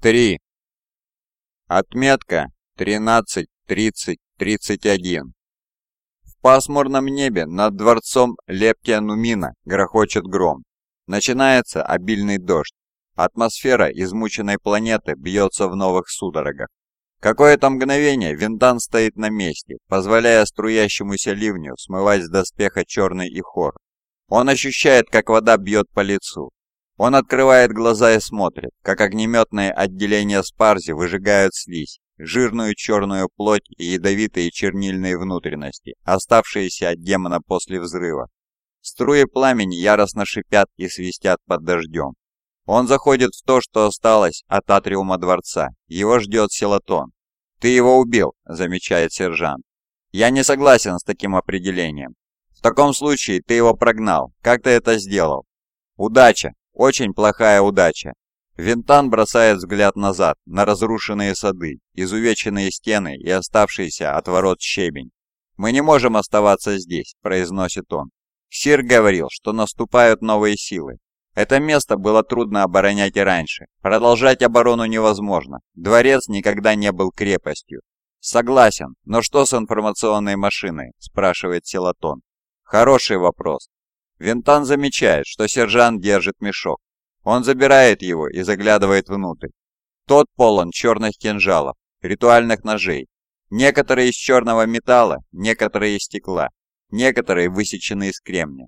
Три. Отметка 13.30.31. В пасмурном небе над дворцом Лептия Нумина грохочет гром. Начинается обильный дождь. Атмосфера измученной планеты бьется в новых судорогах. Какое-то мгновение Винтан стоит на месте, позволяя струящемуся ливню смывать с доспеха черный ихор. Он ощущает, как вода бьет по лицу, он открывает глаза и смотрит, как огнеметные отделения спарзи выжигают слизь, жирную черную плоть и ядовитые чернильные внутренности, оставшиеся от демона после взрыва. Струи пламени яростно шипят и свистят под дождем. Он заходит в то, что осталось от атриума дворца. Его ждет Селатон. «Ты его убил», — замечает сержант. «Я не согласен с таким определением. В таком случае ты его прогнал. Как ты это сделал?» «Удача», очень плохая удача. Винтан бросает взгляд назад, на разрушенные сады, изувеченные стены и оставшиеся от ворот щебень. «Мы не можем оставаться здесь», — произносит он. Сир говорил, что наступают новые силы. Это место было трудно оборонять и раньше. Продолжать оборону невозможно. Дворец никогда не был крепостью. «Согласен, но что с информационной машиной?» – спрашивает Селатон. «Хороший вопрос. Винтан замечает, что сержант держит мешок. Он забирает его и заглядывает внутрь. Тот полон черных кинжалов, ритуальных ножей. Некоторые из черного металла, некоторые из стекла, некоторые высечены из кремня.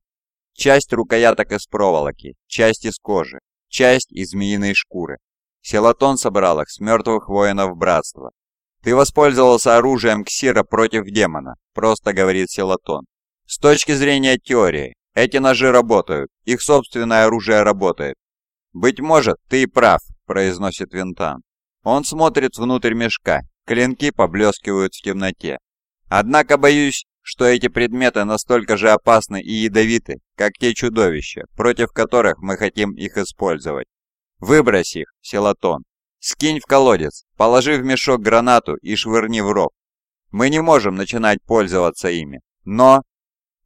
Часть рукояток из проволоки, часть из кожи, часть из змеиной шкуры. Селатон собрал их с мертвых воинов братства. «Ты воспользовался оружием Ксира против демона», — просто говорит Селатон. «С точки зрения теории, эти ножи работают, их собственное оружие работает. «Быть может, ты и прав», – произносит Винтан. Он смотрит внутрь мешка, клинки поблескивают в темноте. Однако боюсь, что эти предметы настолько же опасны и ядовиты, как те чудовища, против которых мы хотим их использовать. Выбрось их, Селатон. Скинь в колодец, положи в мешок гранату и швырни в ров. Мы не можем начинать пользоваться ими, но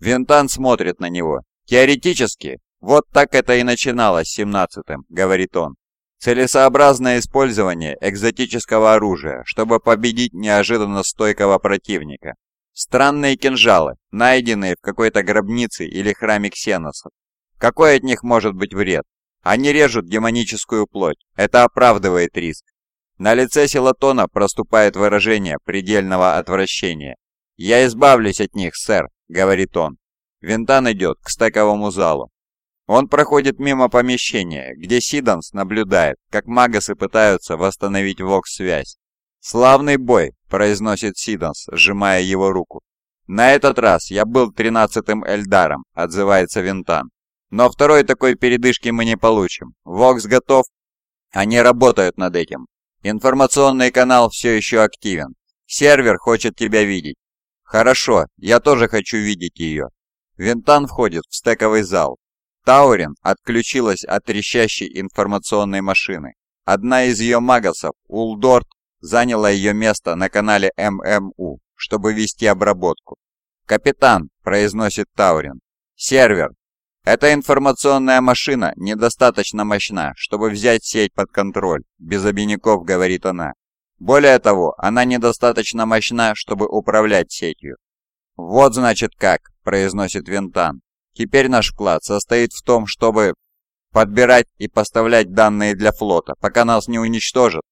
Винтан смотрит на него. Теоретически, вот так это и начиналось с 17-м, говорит он. Целесообразное использование экзотического оружия, чтобы победить неожиданно стойкого противника. Странные кинжалы, найденные в какой-то гробнице или храме ксеносов. Какой от них может быть вред? Они режут демоническую плоть. Это оправдывает риск. На лице Силатона проступает выражение предельного отвращения. «Я избавлюсь от них, сэр», — говорит он. Винтан идет к стековому залу. Он проходит мимо помещения, где Сиданс наблюдает, как магасы пытаются восстановить ВОКС-связь. «Славный бой», — произносит Сиданс, сжимая его руку. «На этот раз я был тринадцатым Эльдаром», — отзывается Винтан. «Но второй такой передышки мы не получим. ВОКС готов?» Они работают над этим. Информационный канал все еще активен. Сервер хочет тебя видеть. «Хорошо, я тоже хочу видеть ее». Винтан входит в стековый зал. Таурин отключилась от трещащей информационной машины. Одна из ее магасов, Улдорт, заняла ее место на канале ММУ, чтобы вести обработку. «Капитан», — произносит Таурин, — «сервер. Эта информационная машина недостаточно мощна, чтобы взять сеть под контроль», — без обиняков говорит она. Более того, она недостаточно мощна, чтобы управлять сетью. «Вот значит как», — произносит Винтан. «Теперь наш вклад состоит в том, чтобы подбирать и поставлять данные для флота, пока нас не уничтожат».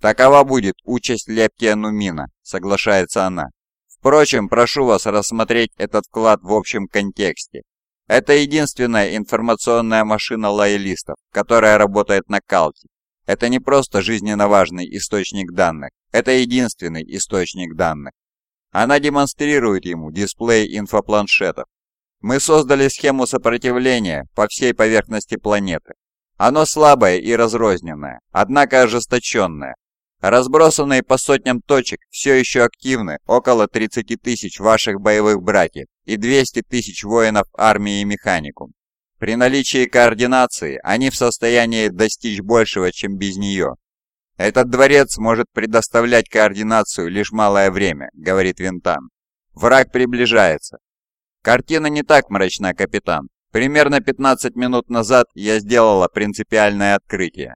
«Такова будет участь Лептия Нумина», — соглашается она. «Впрочем, прошу вас рассмотреть этот вклад в общем контексте. Это единственная информационная машина лоялистов, которая работает на Калте. Это не просто жизненно важный источник данных, это единственный источник данных. Она демонстрирует ему дисплей инфопланшетов. Мы создали схему сопротивления по всей поверхности планеты. Оно слабое и разрозненное, однако ожесточенное. Разбросанные по сотням точек все еще активны около 30 тысяч ваших боевых братьев и 200 тысяч воинов армии Механикум. При наличии координации они в состоянии достичь большего, чем без нее. «Этот дворец может предоставлять координацию лишь малое время», — говорит Винтан. «Враг приближается». Картина не так мрачна, капитан. Примерно 15 минут назад я сделала принципиальное открытие.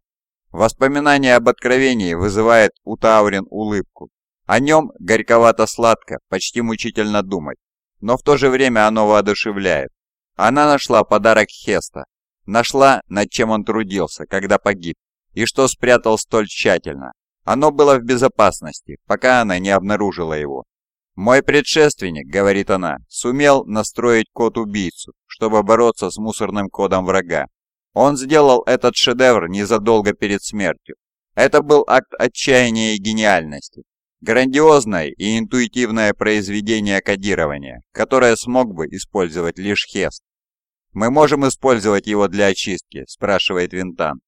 Воспоминание об откровении вызывает у Таурин улыбку. О нем горьковато-сладко, почти мучительно думать, но в то же время оно воодушевляет. Она нашла подарок Хеста, нашла, над чем он трудился, когда погиб, и что спрятал столь тщательно. Оно было в безопасности, пока она не обнаружила его. «Мой предшественник», — говорит она, — «сумел настроить код-убийцу, чтобы бороться с мусорным кодом врага. Он сделал этот шедевр незадолго перед смертью. Это был акт отчаяния и гениальности. Грандиозное и интуитивное произведение кодирования, которое смог бы использовать лишь Хест. «Мы можем использовать его для очистки?» – спрашивает Винтан.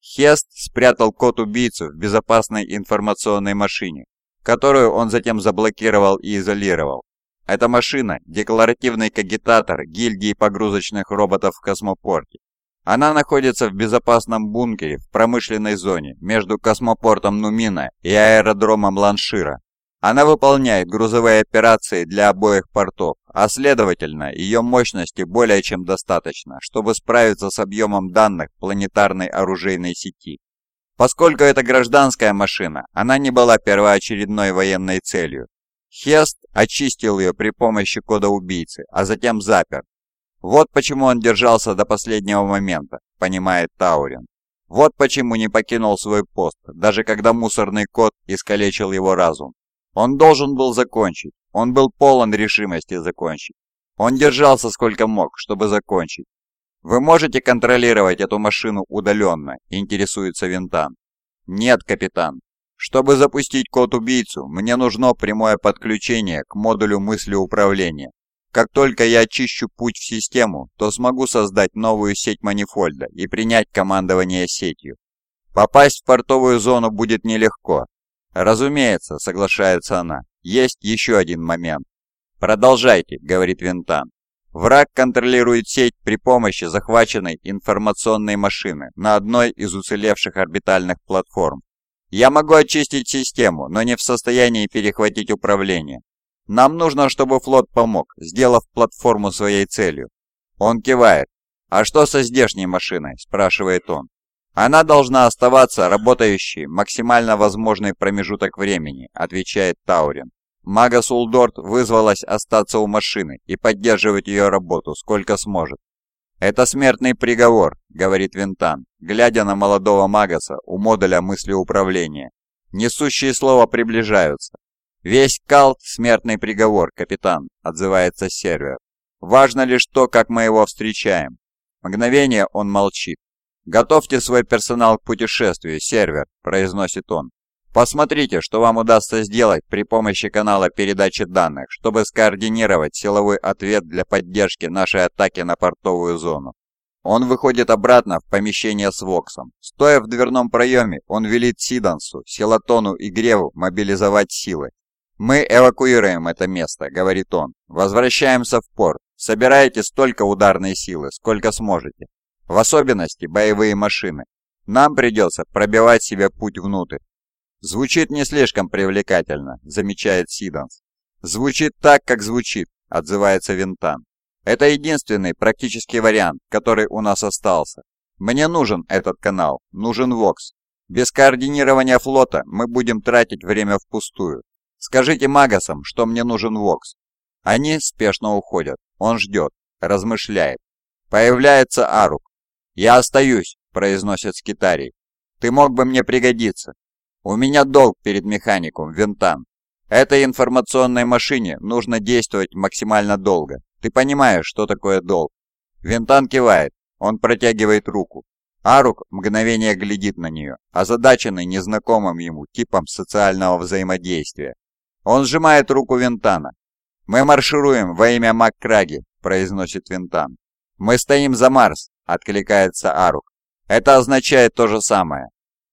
Хест спрятал код-убийцу в безопасной информационной машине, которую он затем заблокировал и изолировал. Эта машина – декларативный кагитатор гильдии погрузочных роботов в космопорте. Она находится в безопасном бункере в промышленной зоне между космопортом Нумина и аэродромом Ланшира. Она выполняет грузовые операции для обоих портов, а следовательно, ее мощности более чем достаточно, чтобы справиться с объемом данных планетарной оружейной сети. Поскольку это гражданская машина, она не была первоочередной военной целью. Хест очистил ее при помощи кода убийцы, а затем запер, вот почему он держался до последнего момента, понимает Таурин. Вот почему не покинул свой пост, даже когда мусорный кот искалечил его разум. Он должен был закончить, он был полон решимости закончить. Он держался сколько мог, чтобы закончить. «Вы можете контролировать эту машину удаленно?» – интересуется Винтан. «Нет, капитан. Чтобы запустить код-убийцу, мне нужно прямое подключение к модулю мыслеуправления. Как только я очищу путь в систему, то смогу создать новую сеть манифольда и принять командование сетью. Попасть в портовую зону будет нелегко. Разумеется, соглашается она. Есть еще один момент. Продолжайте, говорит Винтан. Враг контролирует сеть при помощи захваченной информационной машины на одной из уцелевших орбитальных платформ. Я могу очистить систему, но не в состоянии перехватить управление. Нам нужно, чтобы флот помог, сделав платформу своей целью. Он кивает. А что со здешней машиной? спрашивает он. Она должна оставаться работающей максимально возможный промежуток времени, отвечает Таурин. Магос Улдорт вызвалась остаться у машины и поддерживать ее работу сколько сможет. «Это смертный приговор», — говорит Вентан, глядя на молодого магоса у модуля мыслеуправления. Несущие Слово приближаются. «Весь калт – смертный приговор, капитан», – отзывается сервер. «Важно лишь то, как мы его встречаем». Мгновение он молчит. «Готовьте свой персонал к путешествию, сервер», – произносит он. «Посмотрите, что вам удастся сделать при помощи канала передачи данных, чтобы скоординировать силовой ответ для поддержки нашей атаки на портовую зону». Он выходит обратно в помещение с Воксом. Стоя в дверном проеме, он велит Сидансу, Силатону и Греву мобилизовать силы, «Мы эвакуируем это место», — говорит он. «Возвращаемся в порт. Собирайте столько ударной силы, сколько сможете. В особенности боевые машины. Нам придется пробивать себе путь внутрь». «Звучит не слишком привлекательно», — замечает Сиданс. «Звучит так, как звучит», — отзывается Винтан. «Это единственный практический вариант, который у нас остался. Мне нужен этот канал, нужен Вокс. Без координирования флота мы будем тратить время впустую. Скажите магасам, что мне нужен Вокс. Они спешно уходят. Он ждет, размышляет. Появляется Арук. «Я остаюсь», — произносит Скитарий. «Ты мог бы мне пригодиться. У меня долг перед механиком, Винтан. Этой информационной машине нужно действовать максимально долго. Ты понимаешь, что такое долг?» Винтан кивает. Он протягивает руку. Арук мгновение глядит на нее, озадаченный незнакомым ему типом социального взаимодействия. Он сжимает руку Винтана. «Мы маршируем во имя Маккраги», — произносит Винтан. «Мы стоим за Марс», — откликается Арук. «Это означает то же самое».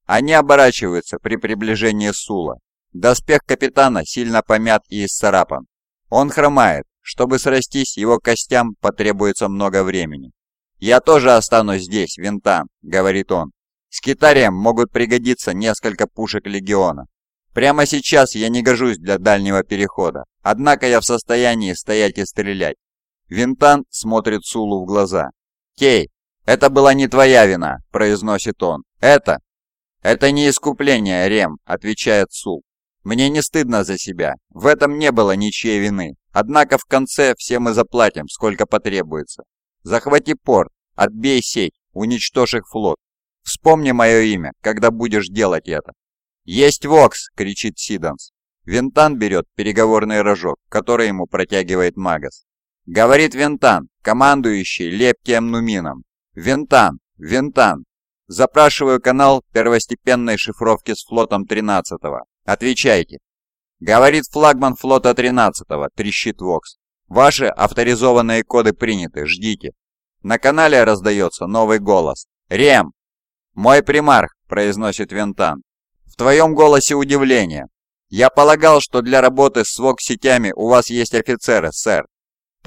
Они оборачиваются при приближении Сула. Доспех капитана сильно помят и исцарапан. Он хромает. Чтобы срастись его костям, потребуется много времени. «Я тоже останусь здесь, Винтан», — говорит он. «С китарием могут пригодиться несколько пушек Легиона. Прямо сейчас я не гожусь для дальнего перехода, однако я в состоянии стоять и стрелять. Винтан смотрит Сулу в глаза. «Кей, это была не твоя вина», – произносит он. «Это...» «Это не искупление, Рем», — отвечает Сул. «Мне не стыдно за себя. В этом не было ничьей вины. Однако в конце все мы заплатим, сколько потребуется. Захвати порт, отбей сеть, уничтожь их флот. Вспомни мое имя, когда будешь делать это». «Есть Вокс!» — кричит Сиданс. Винтан берет переговорный рожок, который ему протягивает Магас. Говорит Винтан, командующий Лептием Нумином. Винтан, Винтан. Запрашиваю канал первостепенной шифровки с флотом 13-го. Отвечайте. Говорит флагман флота 13-го, трещит Вокс. Ваши авторизованные коды приняты, ждите. На канале раздается новый голос. «Рем!» «Мой примарх», — произносит Винтан. «В твоем голосе удивление. Я полагал, что для работы с ВОК-сетями у вас есть офицеры, сэр.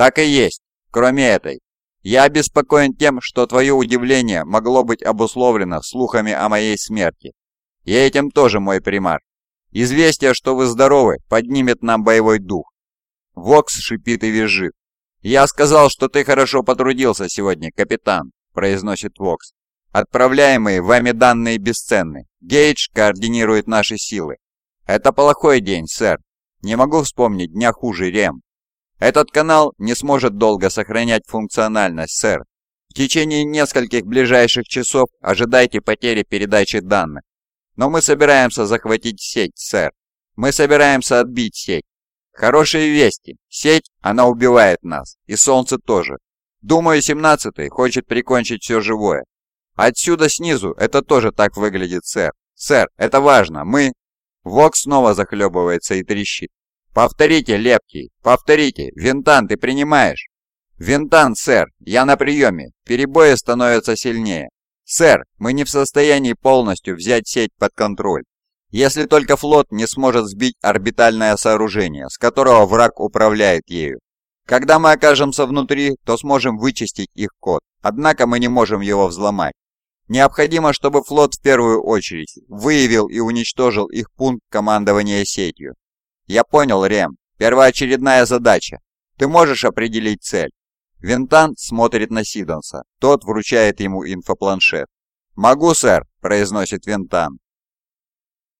Так и есть, кроме этой. Я обеспокоен тем, что твое удивление могло быть обусловлено слухами о моей смерти. И этим тоже мой примар. Известие, что вы здоровы, поднимет нам боевой дух. Вокс шипит и визжит. «Я сказал, что ты хорошо потрудился сегодня, капитан», — произносит Вокс. «Отправляемые вами данные бесценны. Гейдж координирует наши силы. Это плохой день, сэр. Не могу вспомнить дня хуже Рем. Этот канал не сможет долго сохранять функциональность, сэр. В течение нескольких ближайших часов ожидайте потери передачи данных. Но мы собираемся захватить сеть, сэр. Мы собираемся отбить сеть. Хорошие вести. Сеть, она убивает нас. И солнце тоже. Думаю, 17-й хочет прикончить все живое. Отсюда снизу это тоже так выглядит, сэр. Сэр, это важно. Мы... Вок снова захлебывается и трещит. «Повторите, Лепкий, повторите! Винтан, ты принимаешь?» «Винтан, сэр, я на приеме. Перебои становятся сильнее. Сэр, мы не в состоянии полностью взять сеть под контроль. Если только флот не сможет сбить орбитальное сооружение, с которого враг управляет ею. Когда мы окажемся внутри, то сможем вычистить их код, однако мы не можем его взломать. Необходимо, чтобы флот в первую очередь выявил и уничтожил их пункт командования сетью. Я понял, Рем. Первоочередная задача. Ты можешь определить цель? Винтан смотрит на Сидонса. Тот вручает ему инфопланшет. «Могу, сэр», — произносит Винтан.